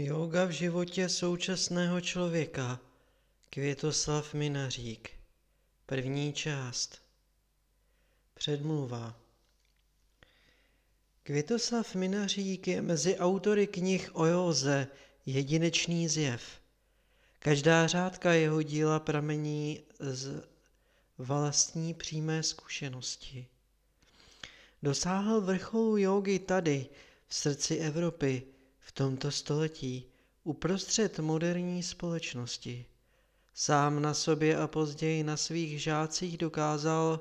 Yoga v životě současného člověka. Květoslav Minařík. První část. Předmluva. Květoslav Minařík je mezi autory knih o józe jedinečný zjev. Každá řádka jeho díla pramení z vlastní přímé zkušenosti. Dosáhl vrcholu jógy tady, v srdci Evropy, tomto století, uprostřed moderní společnosti. Sám na sobě a později na svých žácích dokázal,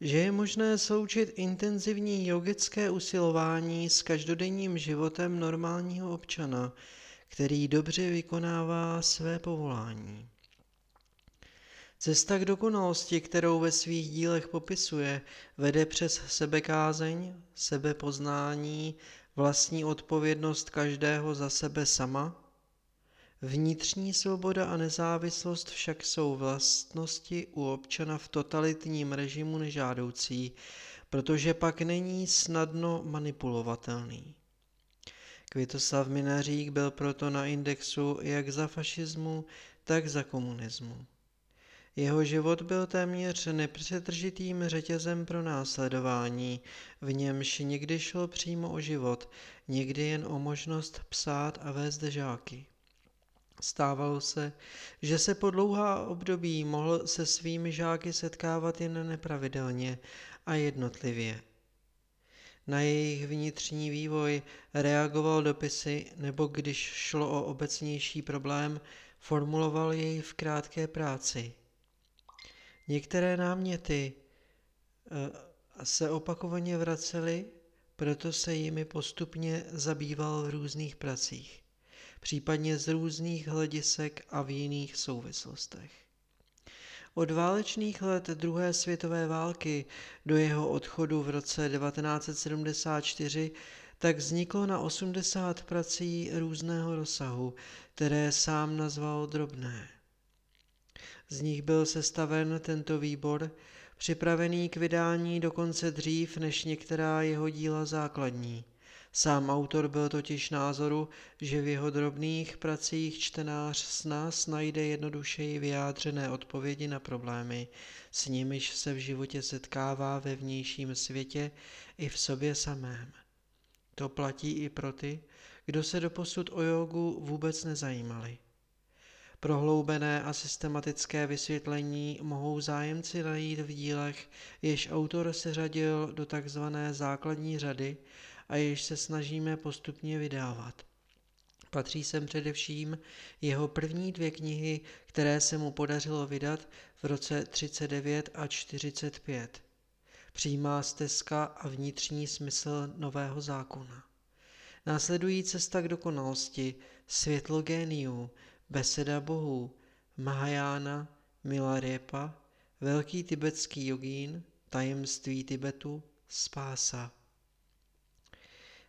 že je možné sloučit intenzivní jogické usilování s každodenním životem normálního občana, který dobře vykonává své povolání. Cesta k dokonalosti, kterou ve svých dílech popisuje, vede přes sebekázeň, sebepoznání, vlastní odpovědnost každého za sebe sama. Vnitřní svoboda a nezávislost však jsou vlastnosti u občana v totalitním režimu nežádoucí, protože pak není snadno manipulovatelný. Květoslav Minařík byl proto na indexu jak za fašismu, tak za komunismu. Jeho život byl téměř nepřetržitým řetězem pro následování, v němž někdy šlo přímo o život, někdy jen o možnost psát a vést žáky. Stávalo se, že se po dlouhá období mohl se svými žáky setkávat jen nepravidelně a jednotlivě. Na jejich vnitřní vývoj reagoval dopisy, nebo když šlo o obecnější problém, formuloval jej v krátké práci. Některé náměty eh, se opakovaně vracely, proto se jimi postupně zabýval v různých pracích, případně z různých hledisek a v jiných souvislostech. Od válečných let druhé světové války do jeho odchodu v roce 1974 tak vzniklo na 80 prací různého rozsahu, které sám nazval drobné. Z nich byl sestaven tento výbor, připravený k vydání dokonce dřív než některá jeho díla základní. Sám autor byl totiž názoru, že v jeho drobných pracích čtenář s nás najde jednodušeji vyjádřené odpovědi na problémy, s nimiž se v životě setkává ve vnějším světě i v sobě samém. To platí i pro ty, kdo se doposud o jogu vůbec nezajímali. Prohloubené a systematické vysvětlení mohou zájemci najít v dílech, jež autor seřadil do takzvané základní řady a jež se snažíme postupně vydávat. Patří sem především jeho první dvě knihy, které se mu podařilo vydat v roce 39 a 45. Přímá stezka a vnitřní smysl nového zákona. Následují cesta k dokonalosti, světlo géniů, Beseda bohů, Mahajána, Milarepa, velký tibetský jogín, tajemství Tibetu, spása.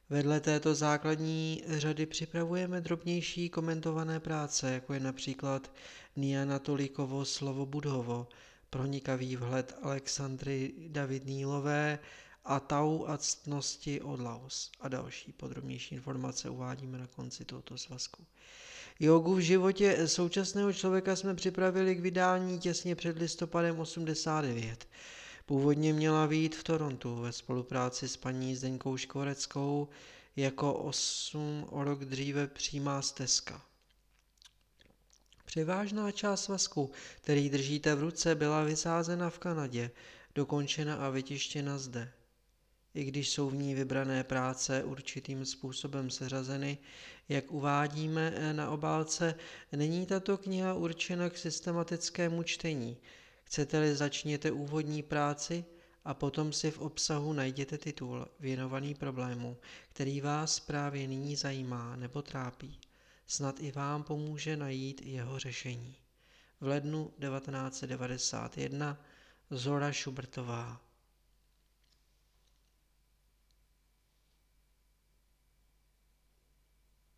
Vedle této základní řady připravujeme drobnější komentované práce, jako je například Niana Tolikovo slovo Budhovo, pronikavý vhled Alexandry David Nílové a Tau a ctnosti od Laos a další podrobnější informace uvádíme na konci tohoto svazku. Jogu v životě současného člověka jsme připravili k vydání těsně před listopadem 89. Původně měla být v Torontu ve spolupráci s paní Zdeňkou Škvoreckou jako 8 o rok dříve přímá stezka. Převážná část svazku, který držíte v ruce, byla vysázena v Kanadě, dokončena a vytištěna zde i když jsou v ní vybrané práce určitým způsobem seřazeny, jak uvádíme eh, na obálce, není tato kniha určena k systematickému čtení. Chcete-li začněte úvodní práci a potom si v obsahu najděte titul věnovaný problému, který vás právě nyní zajímá nebo trápí. Snad i vám pomůže najít jeho řešení. V lednu 1991 Zora Šubertová